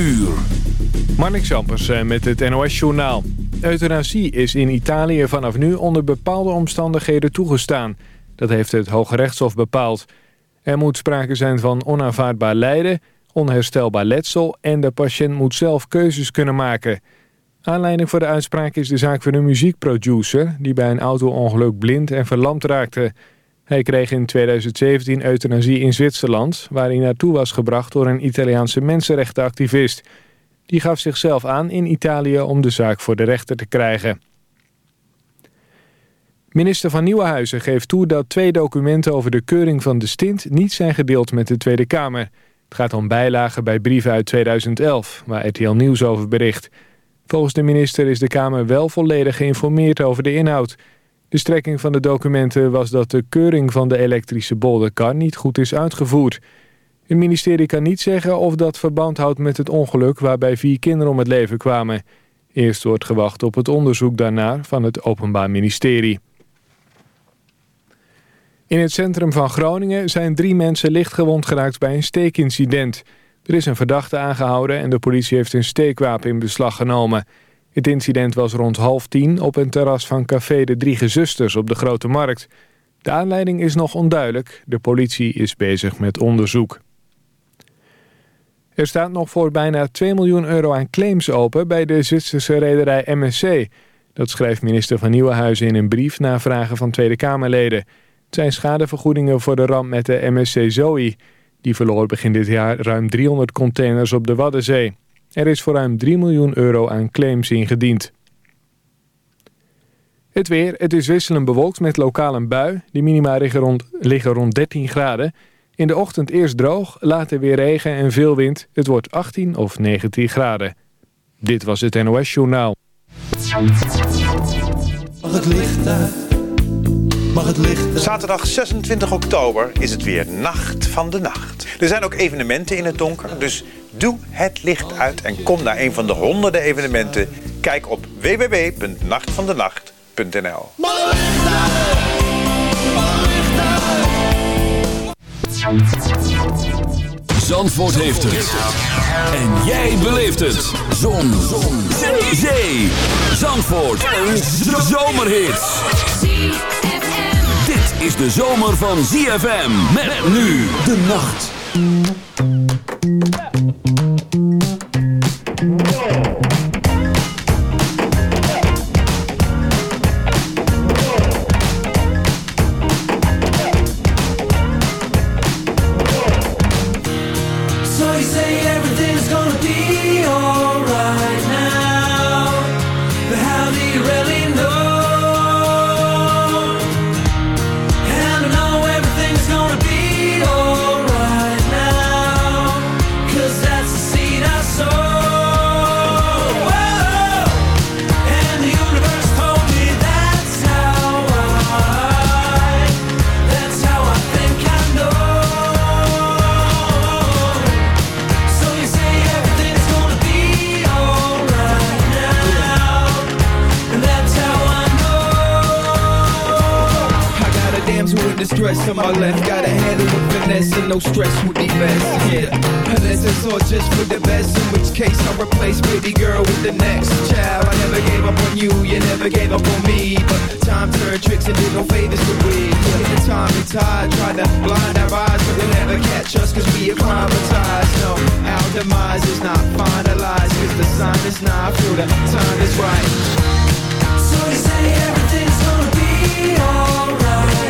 uur. Marnik eh, met het NOS-journaal. Euthanasie is in Italië vanaf nu onder bepaalde omstandigheden toegestaan. Dat heeft het Hoge Rechtshof bepaald. Er moet sprake zijn van onaanvaardbaar lijden, onherstelbaar letsel... en de patiënt moet zelf keuzes kunnen maken. Aanleiding voor de uitspraak is de zaak van een muziekproducer... die bij een auto-ongeluk blind en verlamd raakte... Hij kreeg in 2017 euthanasie in Zwitserland... waar hij naartoe was gebracht door een Italiaanse mensenrechtenactivist. Die gaf zichzelf aan in Italië om de zaak voor de rechter te krijgen. Minister van Nieuwenhuizen geeft toe dat twee documenten over de keuring van de stint... niet zijn gedeeld met de Tweede Kamer. Het gaat om bijlagen bij brieven uit 2011, waar RTL Nieuws over bericht. Volgens de minister is de Kamer wel volledig geïnformeerd over de inhoud... De strekking van de documenten was dat de keuring van de elektrische bolderkar niet goed is uitgevoerd. Het ministerie kan niet zeggen of dat verband houdt met het ongeluk waarbij vier kinderen om het leven kwamen. Eerst wordt gewacht op het onderzoek daarnaar van het Openbaar Ministerie. In het centrum van Groningen zijn drie mensen lichtgewond geraakt bij een steekincident. Er is een verdachte aangehouden en de politie heeft een steekwapen in beslag genomen. Het incident was rond half tien op een terras van café De Drie Gezusters op de Grote Markt. De aanleiding is nog onduidelijk. De politie is bezig met onderzoek. Er staat nog voor bijna 2 miljoen euro aan claims open bij de Zwitserse rederij MSC. Dat schrijft minister van Nieuwenhuizen in een brief na vragen van Tweede Kamerleden. Het zijn schadevergoedingen voor de ramp met de MSC Zoe. Die verloor begin dit jaar ruim 300 containers op de Waddenzee. Er is voor ruim 3 miljoen euro aan claims ingediend. Het weer, het is wisselend bewolkt met lokaal een bui. De minima liggen rond, liggen rond 13 graden. In de ochtend eerst droog, later weer regen en veel wind. Het wordt 18 of 19 graden. Dit was het NOS Journaal. Mag het licht uit? Mag het licht Zaterdag 26 oktober is het weer Nacht van de Nacht. Er zijn ook evenementen in het donker, dus doe het licht uit en kom naar een van de honderden evenementen. Kijk op www.nachtvandenacht.nl Zandvoort heeft het. En jij beleeft het. Zon. Zon. Zee. Zee. Zandvoort. Een zomerhit. Dit is de zomer van ZFM. Met nu de nacht. So In which case I'll replace baby girl with the next child. I never gave up on you, you never gave up on me. But time turned tricks and did no favors for we. In the time and tide tried to blind our eyes, but they'll never catch us cause we acclimatized. No, our demise is not finalized cause the sign is not. through, the time is right. So you say everything's gonna be alright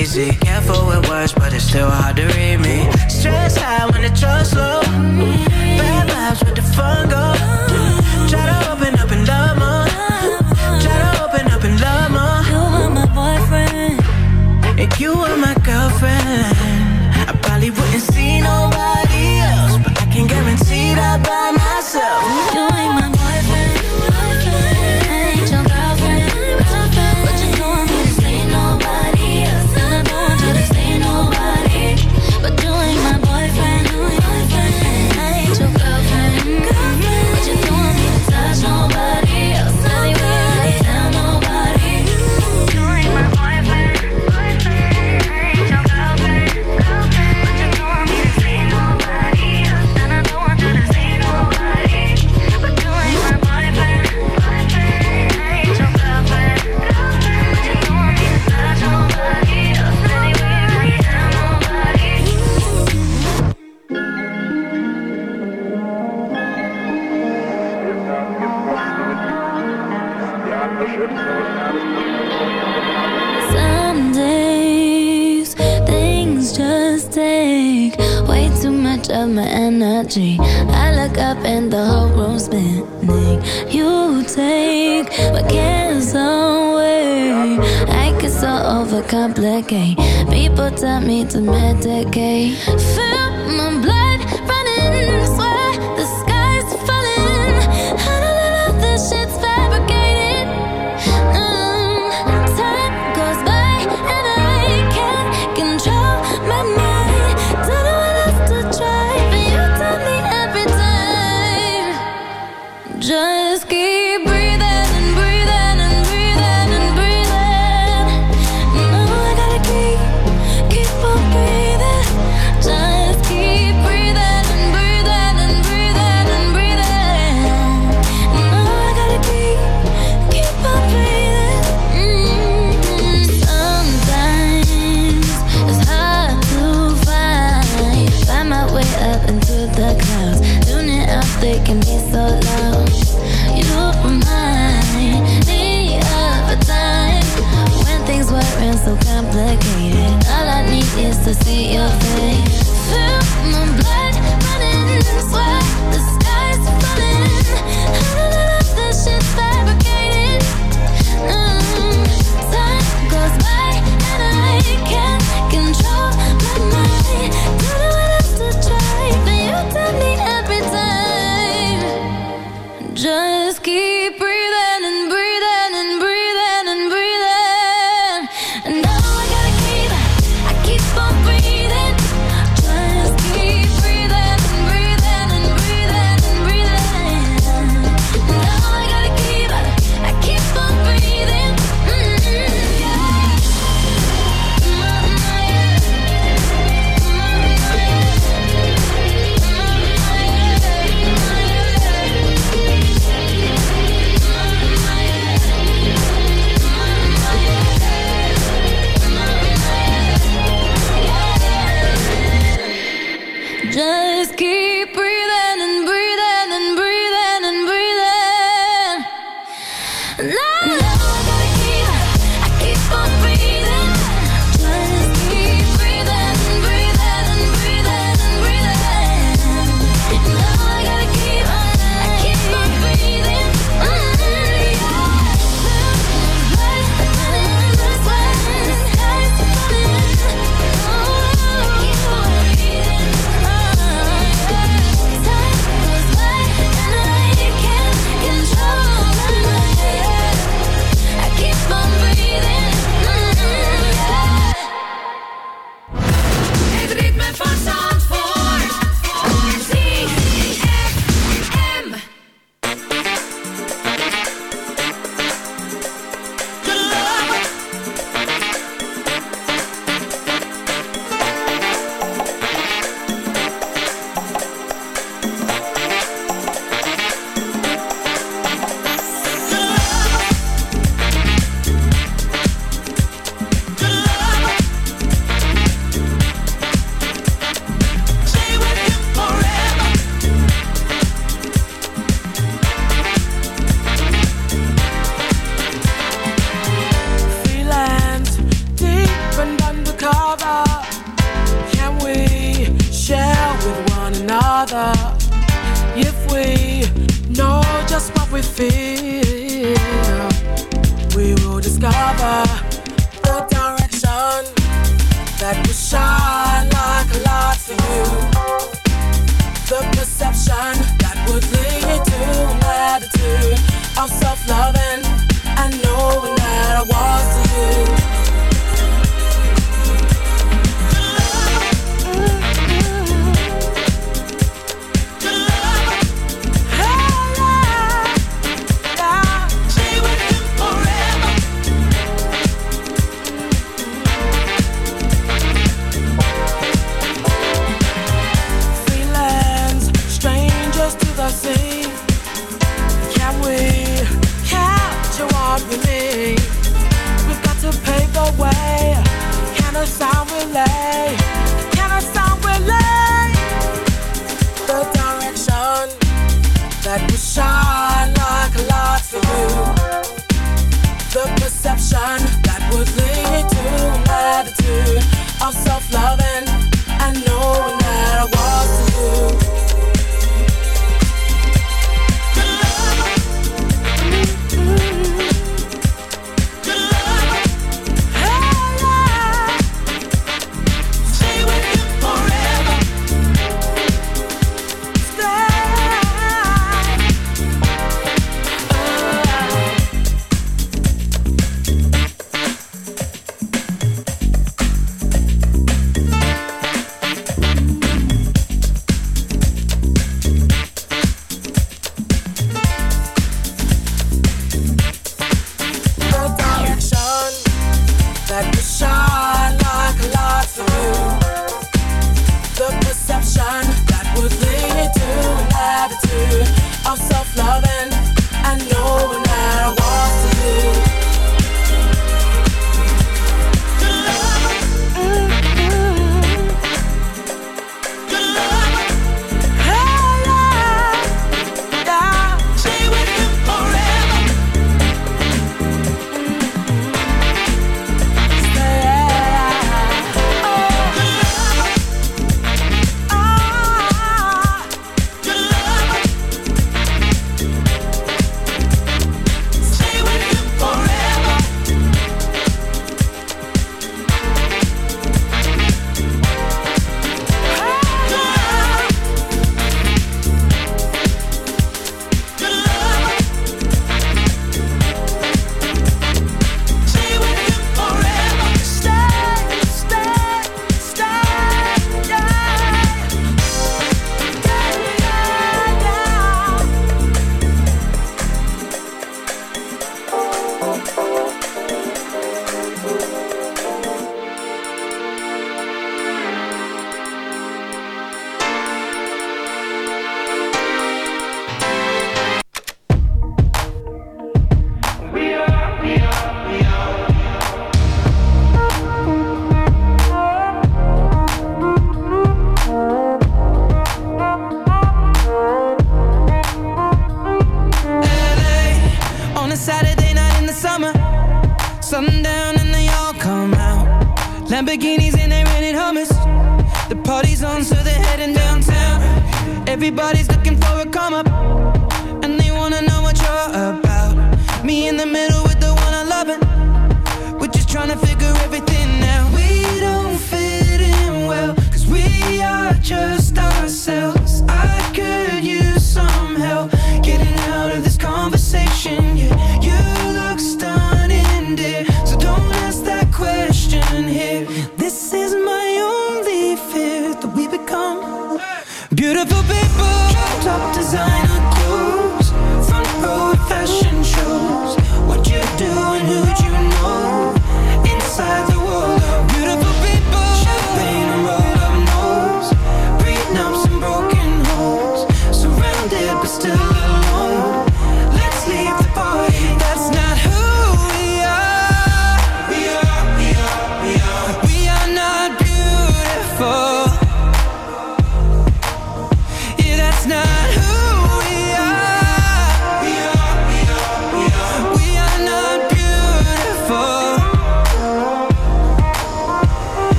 Easy. Careful with words, but it's still hard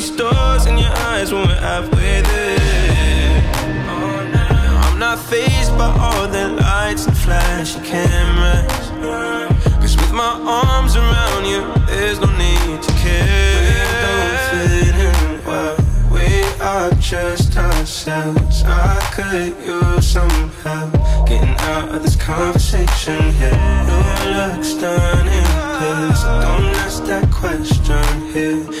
see stars in your eyes when we're halfway there. Oh, I'm not faced by all the lights and flashy cameras. Cause with my arms around you, there's no need to care. We don't fit in well. We are just ourselves. I could use some help getting out of this conversation here. Yeah. Your looks stunning, please. Don't ask that question here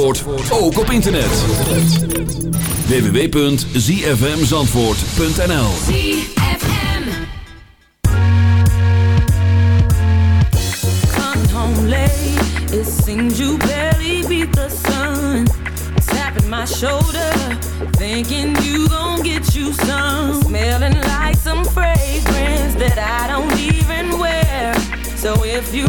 Zandvoort ook op internet. www.zfmzandvoort.nl barely beat the sun. I don't even wear. If you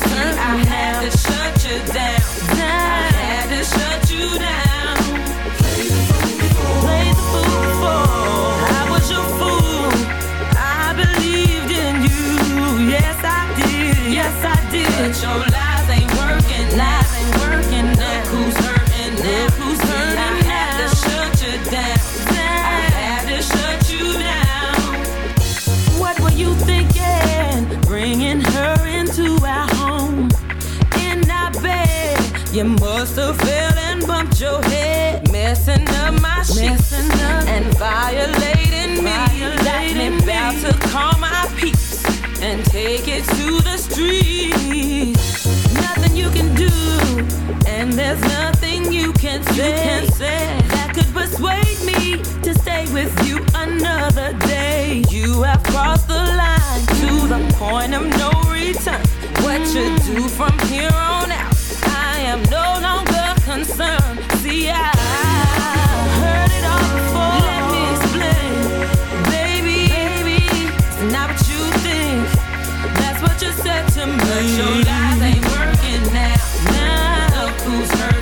Hurting I had what you said to me. But your lies ain't working now. Now look who's hurting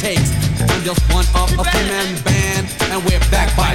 takes. I'm just one of a three-man band, and we're back by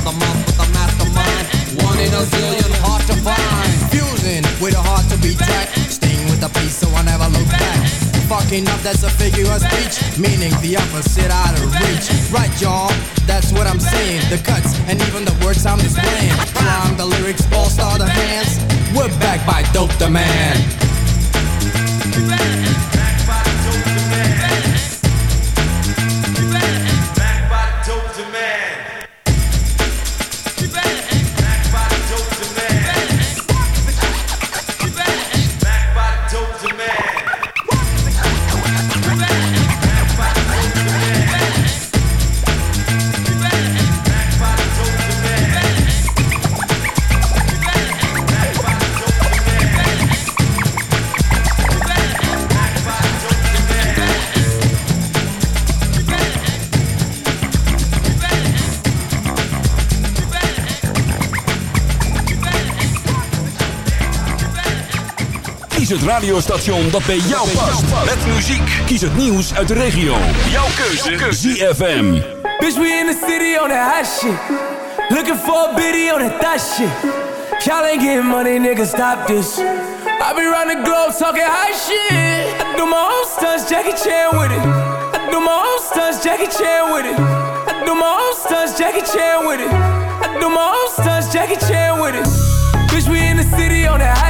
The month with the mastermind, one in a zillion, hard to find. Fusing with a heart to be tracked, staying with the peace, so I never look back. Fucking up, that's a figure of speech, meaning the opposite out of reach. Right, y'all, that's what I'm saying. The cuts and even the words I'm displaying. Climb the lyrics, all star the hands. We're back by Dope Demand. Kies het radiostation dat bij jou past. Met muziek. Kies het nieuws uit de regio. Jouw keuze. ZFM. Bitch, we in the city on that hot shit. Looking for a biddy on that thot shit. Y'all ain't getting money, nigga, stop this. I be round the globe talking high shit. I do my own stunts, Jackie Chan with it. I do my own stunts, Jackie Chan with it. I do my own stunts, Jackie Chan with it. I do my own stunts, Jackie Chan with it. Bitch, we in the city on that hot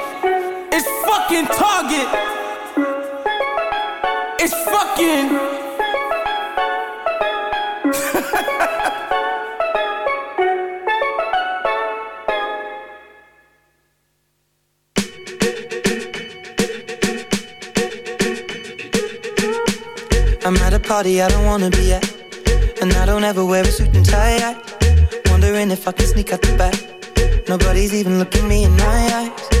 Fucking Target. It's fucking. I'm at a party I don't wanna be at. And I don't ever wear a suit and tie. I wondering if I can sneak out the back. Nobody's even looking me in my eyes.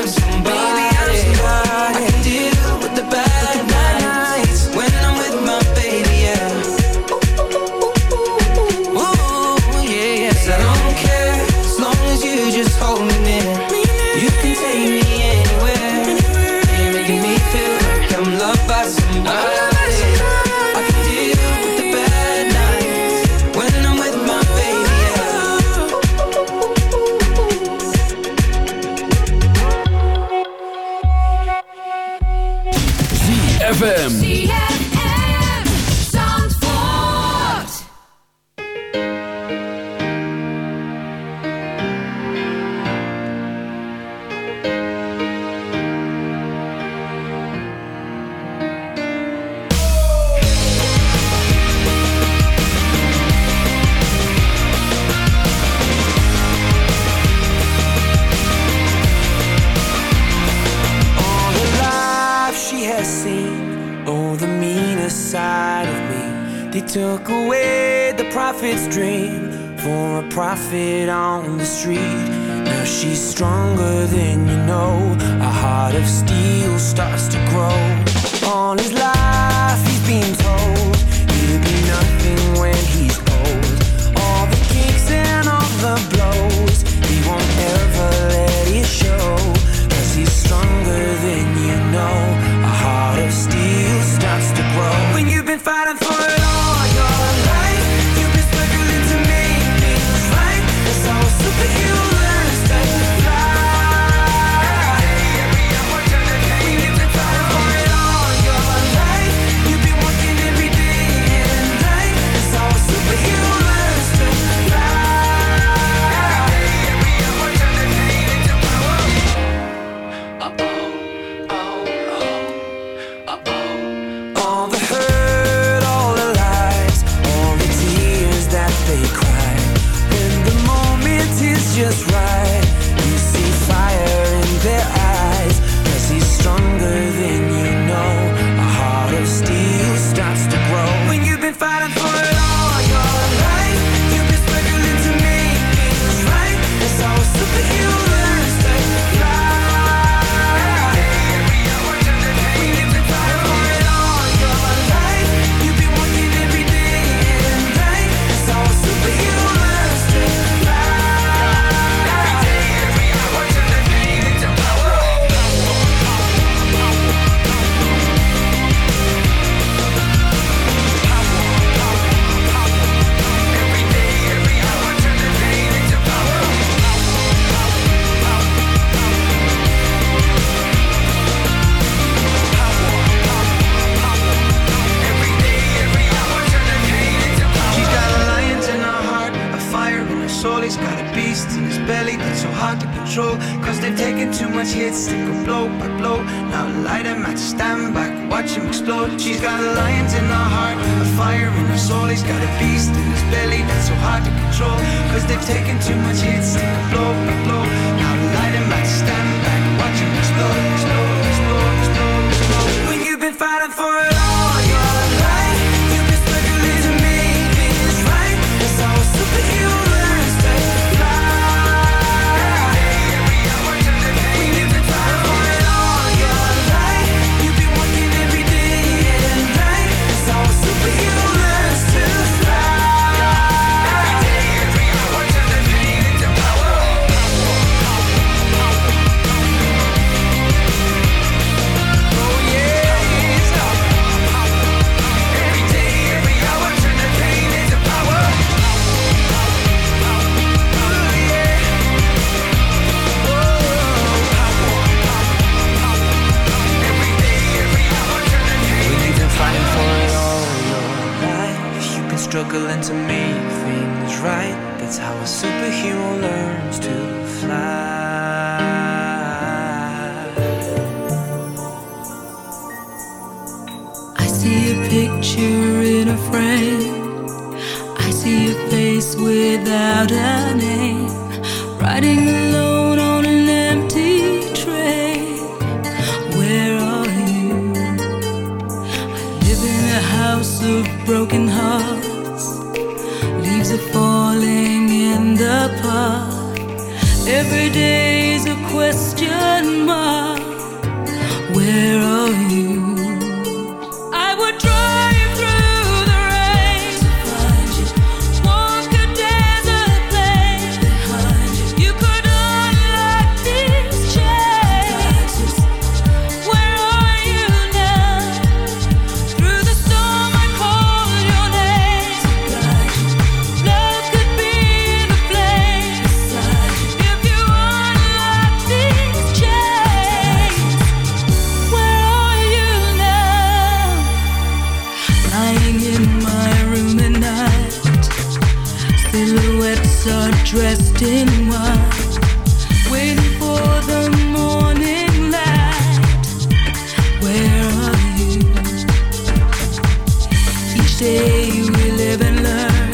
day we live and learn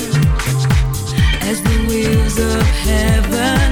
as the wheels of heaven.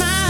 Smile.